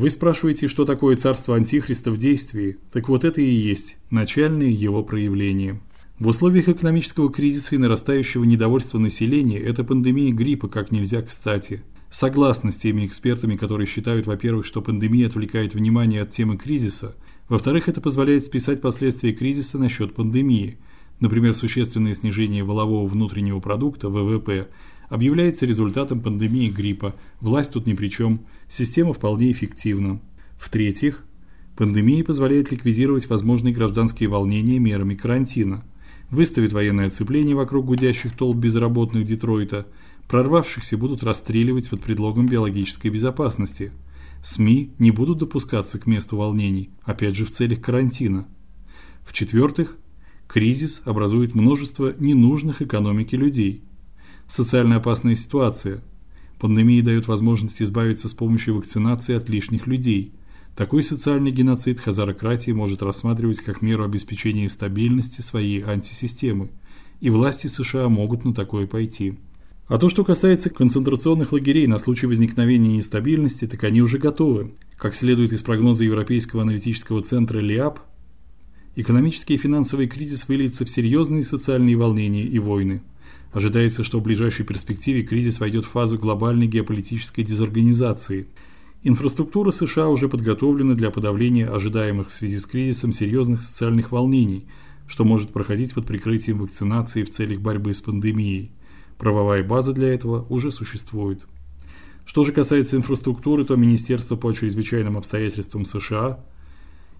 Вы спрашиваете, что такое царство антихриста в действии? Так вот это и есть начальное его проявление. В условиях экономического кризиса и нарастающего недовольства населения эта пандемия гриппа как нельзя кстати. Согласно с теми экспертами, которые считают, во-первых, что пандемия отвлекает внимание от темы кризиса, во-вторых, это позволяет списать последствия кризиса на счет пандемии. Например, существенное снижение валового внутреннего продукта ВВП объявляется результатом пандемии гриппа. Власть тут ни при чем, система вполне эффективна. В-третьих, пандемия позволяет ликвидировать возможные гражданские волнения мерами карантина выставит военное оцепление вокруг гудящих толп безработных Детройта, прорвавшихся будут расстреливать под предлогом биологической безопасности. СМИ не будут допускаться к месту волнений, опять же в целях карантина. В-четвертых, кризис образует множество ненужных экономике людей. Социально опасная ситуация. Пандемия дает возможность избавиться с помощью вакцинации от лишних людей – такой социальный геноцид хазарократия может рассматривать как меру обеспечения стабильности своей антисистемы, и власти США могут на такое пойти. А то, что касается концентрационных лагерей на случай возникновения нестабильности, так они уже готовы. Как следует из прогноза Европейского аналитического центра ЛИАП, экономический и финансовый кризис выльется в серьезные социальные волнения и войны. Ожидается, что в ближайшей перспективе кризис войдет в фазу глобальной геополитической дезорганизации – Инфраструктура США уже подготовлена для подавления ожидаемых в связи с кризисом серьезных социальных волнений, что может проходить под прикрытием вакцинации в целях борьбы с пандемией. Правовая база для этого уже существует. Что же касается инфраструктуры, то Министерство по чрезвычайным обстоятельствам США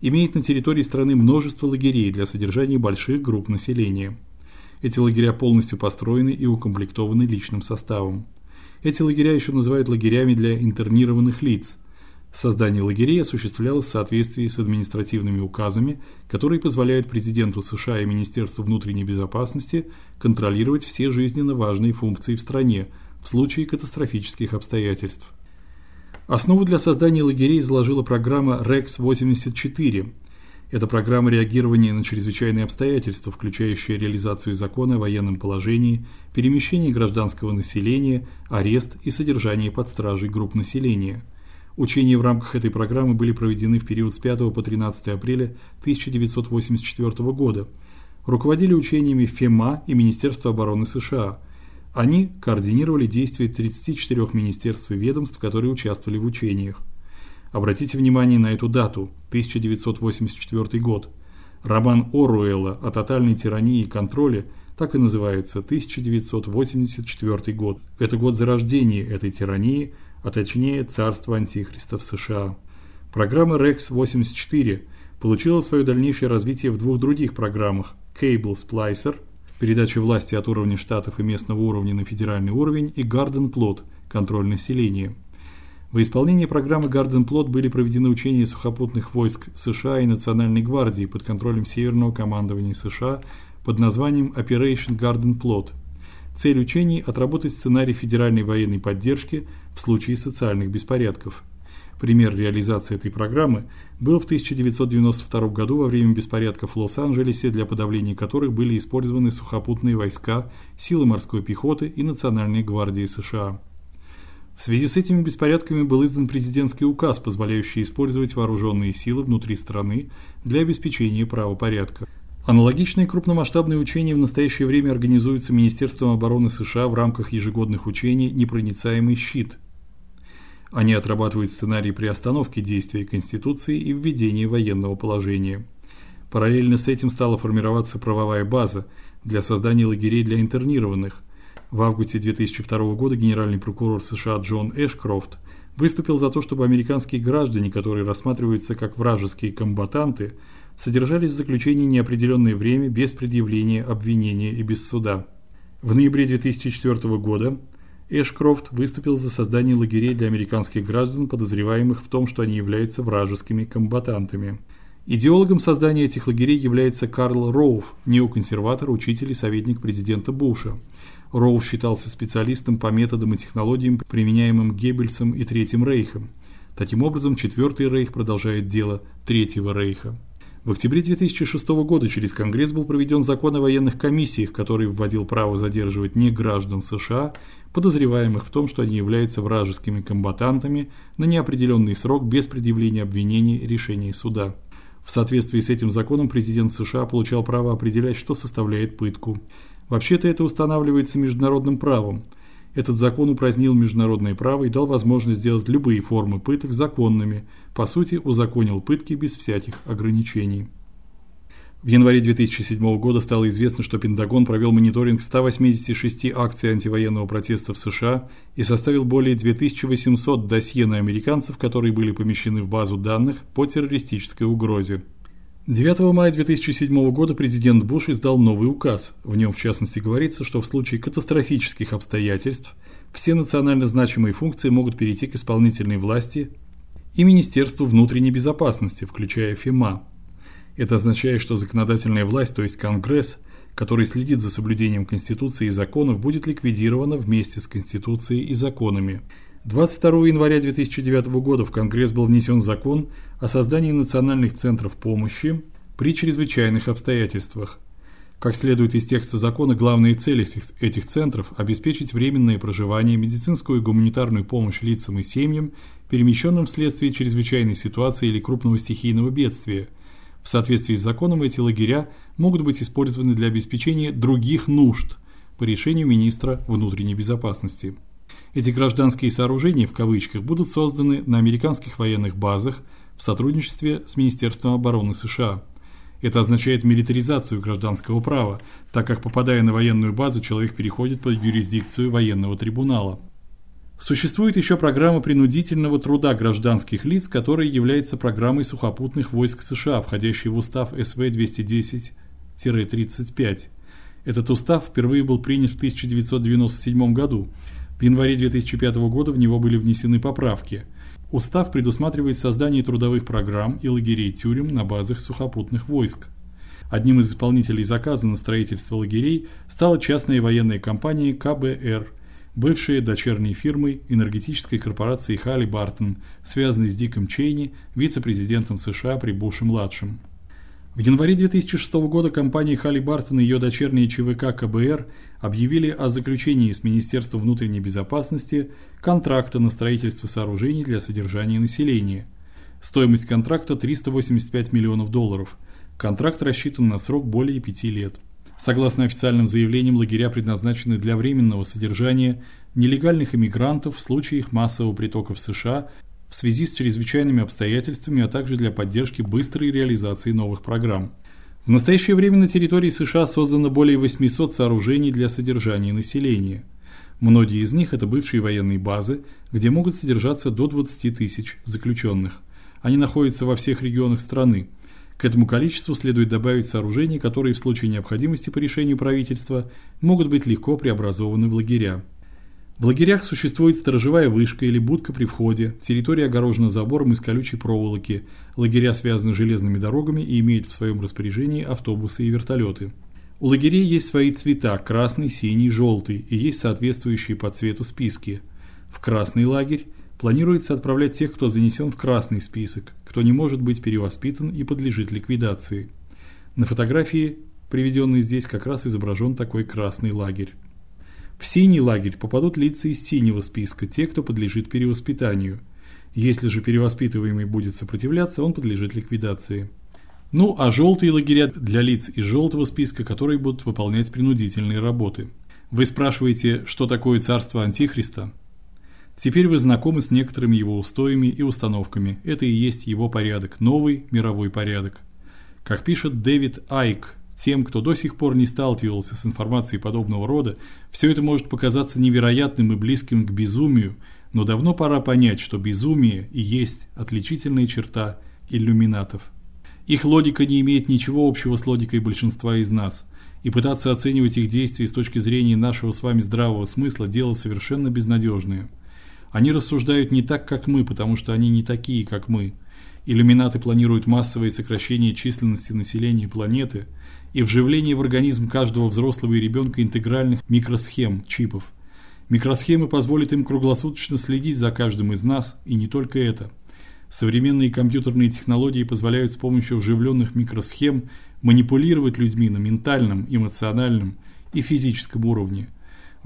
имеет на территории страны множество лагерей для содержания больших групп населения. Эти лагеря полностью построены и укомплектованы личным составом. Эти лагеря еще называют лагерями для интернированных лиц. Создание лагерей осуществлялось в соответствии с административными указами, которые позволяют президенту США и Министерству внутренней безопасности контролировать все жизненно важные функции в стране в случае катастрофических обстоятельств. Основу для создания лагерей заложила программа REX-84, это программа реагирования на чрезвычайные обстоятельства, включающая реализацию закона о военном положении, перемещение гражданского населения, арест и содержание под стражей групп населения. Учения в рамках этой программы были проведены в период с 5 по 13 апреля 1984 года. Руководили учениями ФЕМА и Министерство обороны США. Они координировали действия 34 министерств и ведомств, которые участвовали в учениях. Обратите внимание на эту дату 1984 год. Роман Оруэлла о тотальной тирании и контроле так и называется 1984 год. Это год зарождения этой тирании, а точнее царства антихриста в США. Программа Rex 84 получила свое дальнейшее развитие в двух других программах: Cable Splicer передача власти от уровня штатов и местного уровня на федеральный уровень и Garden Plot контроль населения. В исполнении программы Garden Plot были проведены учения сухопутных войск США и Национальной гвардии под контролем Северного командования США под названием Operation Garden Plot. Цель учений отработать сценарий федеральной военной поддержки в случае социальных беспорядков. Пример реализации этой программы был в 1992 году во время беспорядков в Лос-Анджелесе, для подавления которых были использованы сухопутные войска, силы морской пехоты и Национальной гвардии США. В связи с этими беспорядками был издан президентский указ, позволяющий использовать вооруженные силы внутри страны для обеспечения правопорядка. Аналогичные крупномасштабные учения в настоящее время организуются Министерством обороны США в рамках ежегодных учений Непроницаемый щит. Они отрабатывают сценарий приостановки действия Конституции и введения военного положения. Параллельно с этим стала формироваться правовая база для создания лагерей для интернированных, в августе 2002 года генеральный прокурор США Джон Эшкрофт выступил за то, чтобы американские граждане, которые рассматриваются как вражеские комбатанты, содержались в заключении неопределенное время без предъявления обвинения и без суда. В ноябре 2004 года Эшкрофт выступил за создание лагерей для американских граждан, подозреваемых в том, что они являются вражескими комбатантами. Идеологом создания этих лагерей является Карл Роуф, неоконсерватор, учитель и советник президента Буша. Роу считался специалистом по методам и технологиям, применяемым Геббельсом и Третьим Рейхом. Таким образом, Четвертый Рейх продолжает дело Третьего Рейха. В октябре 2006 года через Конгресс был проведен закон о военных комиссиях, который вводил право задерживать не граждан США, подозреваемых в том, что они являются вражескими комбатантами, на неопределенный срок без предъявления обвинений и решения суда. В соответствии с этим законом президент США получал право определять, что составляет пытку. Вообще-то это устанавливается международным правом. Этот закон упразднил международное право и дал возможность сделать любые формы пыток законными, по сути, узаконил пытки без всяких ограничений. В январе 2007 года стало известно, что Пентагон провел мониторинг 186 акций антивоенного протеста в США и составил более 2800 досье на американцев, которые были помещены в базу данных по террористической угрозе. 9 мая 2007 года президент Буш издал новый указ. В нем, в частности, говорится, что в случае катастрофических обстоятельств все национально значимые функции могут перейти к исполнительной власти и Министерству внутренней безопасности, включая ФИМА. Это означает, что законодательная власть, то есть Конгресс, который следит за соблюдением Конституции и законов, будет ликвидирована вместе с Конституцией и законами. 22 января 2009 года в Конгресс был внесен закон о создании национальных центров помощи при чрезвычайных обстоятельствах. Как следует из текста закона, главные цели этих центров обеспечить временное проживание, медицинскую и гуманитарную помощь лицам и семьям, перемещенным вследствие чрезвычайной ситуации или крупного стихийного бедствия. В соответствии с законом эти лагеря могут быть использованы для обеспечения других нужд по решению министра внутренней безопасности. Эти гражданские сооружения в кавычках будут созданы на американских военных базах в сотрудничестве с Министерством обороны США. Это означает милитаризацию гражданского права, так как попадая на военную базу, человек переходит под юрисдикцию военного трибунала. Существует еще программа принудительного труда гражданских лиц, которая является программой сухопутных войск США, входящей в устав СВ 210-35. Этот устав впервые был принят в 1997 году. В январе 2005 года в него были внесены поправки. Устав предусматривает создание трудовых программ и лагерей тюрем на базах сухопутных войск. Одним из исполнителей заказа на строительство лагерей стала частная военная компания КБР, бывшая дочерней фирмой энергетической корпорации Халли Бартон, связанной с Диком Чейни, вице-президентом США при Буше-младшем. В январе 2006 года компания Halliburton и ее дочерняя ЧВК КБР объявили о заключении с Министерством внутренней безопасности контракта на строительство сооружений для содержания населения. Стоимость контракта 385 миллионов долларов. Контракт рассчитан на срок более 5 лет. Согласно официальным заявлениям, лагеря предназначены для временного содержания нелегальных иммигрантов в случае их массового притока в США в связи с чрезвычайными обстоятельствами, а также для поддержки быстрой реализации новых программ. В настоящее время на территории США создано более 800 сооружений для содержания населения. Многие из них – это бывшие военные базы, где могут содержаться до 20 тысяч заключенных. Они находятся во всех регионах страны. К этому количеству следует добавить сооружения, которые в случае необходимости по решению правительства могут быть легко преобразованы в лагеря. В лагерях существует сторожевая вышка или будка при входе, территория огорожена забором из колючей проволоки, лагеря связаны железными дорогами и имеют в своем распоряжении автобусы и вертолеты. У лагерей есть свои цвета – красный, синий, желтый, и есть соответствующие по цвету списки. В красный лагерь планируется отправлять тех, кто занесен в красный список, кто не может быть перевоспитан и подлежит ликвидации. На фотографии, приведенной здесь, как раз изображен такой красный лагерь. В синий лагерь попадут лица из синего списка, те, кто подлежит перевоспитанию. Если же перевоспитываемый будет сопротивляться, он подлежит ликвидации. Ну, а желтые лагеря для лиц из желтого списка, которые будут выполнять принудительные работы. Вы спрашиваете, что такое царство Антихриста? Теперь вы знакомы с некоторыми его устоями и установками. Это и есть его порядок, новый мировой порядок. Как пишет Дэвид Айк, тем, кто до сих пор не сталкивался с информацией подобного рода, все это может показаться невероятным и близким к безумию, но давно пора понять, что безумие и есть отличительная черта иллюминатов. Их логика не имеет ничего общего с логикой большинства из нас, и пытаться оценивать их действия с точки зрения нашего с вами здравого смысла дело совершенно безнадежное. Они рассуждают не так, как мы, потому что они не такие, как мы. Иллюминаты планируют массовое сокращение численности населения планеты – и вживление в организм каждого взрослого и ребенка интегральных микросхем, чипов. Микросхемы позволят им круглосуточно следить за каждым из нас, и не только это. Современные компьютерные технологии позволяют с помощью вживленных микросхем манипулировать людьми на ментальном, эмоциональном и физическом уровне.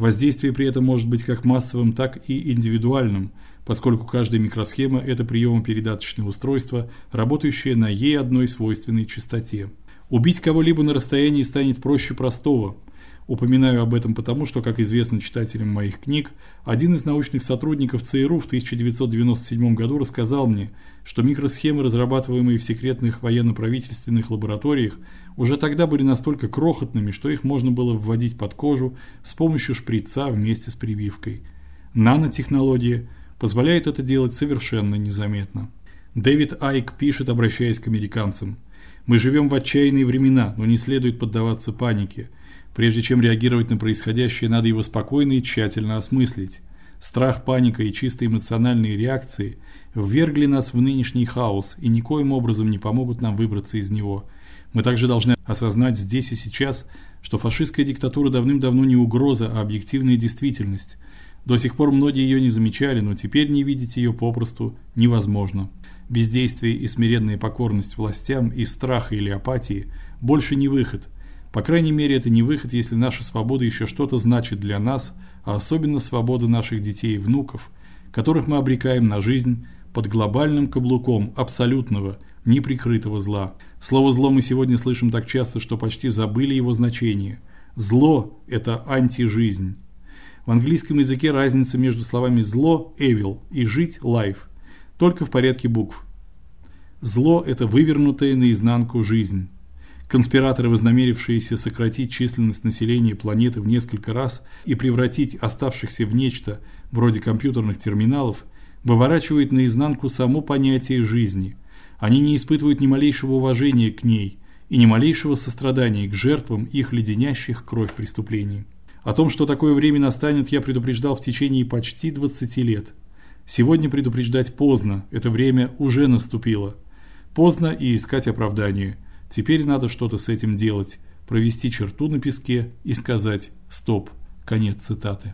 Воздействие при этом может быть как массовым, так и индивидуальным, поскольку каждая микросхема это приемо-передаточное устройство, работающее на ей одной свойственной частоте. Убить кого-либо на расстоянии станет проще простого – Упоминаю об этом потому, что, как известно читателям моих книг, один из научных сотрудников ЦРУ в 1997 году рассказал мне, что микросхемы, разрабатываемые в секретных военно-правительственных лабораториях, уже тогда были настолько крохотными, что их можно было вводить под кожу с помощью шприца вместе с прививкой. Нанотехнология позволяет это делать совершенно незаметно. Дэвид Айк пишет, обращаясь к американцам: "Мы живем в отчаянные времена, но не следует поддаваться панике. Прежде чем реагировать на происходящее, надо его спокойно и тщательно осмыслить. Страх, паника и чисто эмоциональные реакции ввергли нас в нынешний хаос и никоим образом не помогут нам выбраться из него. Мы также должны осознать здесь и сейчас, что фашистская диктатура давным-давно не угроза, а объективная действительность. До сих пор многие ее не замечали, но теперь не видеть ее попросту невозможно. Бездействие и смиренная покорность властям и страх или апатии больше не выход – по крайней мере, это не выход, если наша свобода еще что-то значит для нас, а особенно свобода наших детей и внуков, которых мы обрекаем на жизнь под глобальным каблуком абсолютного, неприкрытого зла. Слово зло мы сегодня слышим так часто, что почти забыли его значение. Зло это антижизнь. В английском языке разница между словами зло evil и жить life только в порядке букв. Зло это вывернутая наизнанку жизнь. Конспираторы, вознамерившиеся сократить численность населения планеты в несколько раз и превратить оставшихся в нечто вроде компьютерных терминалов, выворачивают наизнанку само понятие жизни. Они не испытывают ни малейшего уважения к ней и ни малейшего сострадания к жертвам их леденящих кровь преступлений. О том, что такое время настанет, я предупреждал в течение почти 20 лет. Сегодня предупреждать поздно, это время уже наступило. Поздно и искать оправдание. Теперь надо что-то с этим делать, провести черту на песке и сказать: "Стоп". Конец цитаты.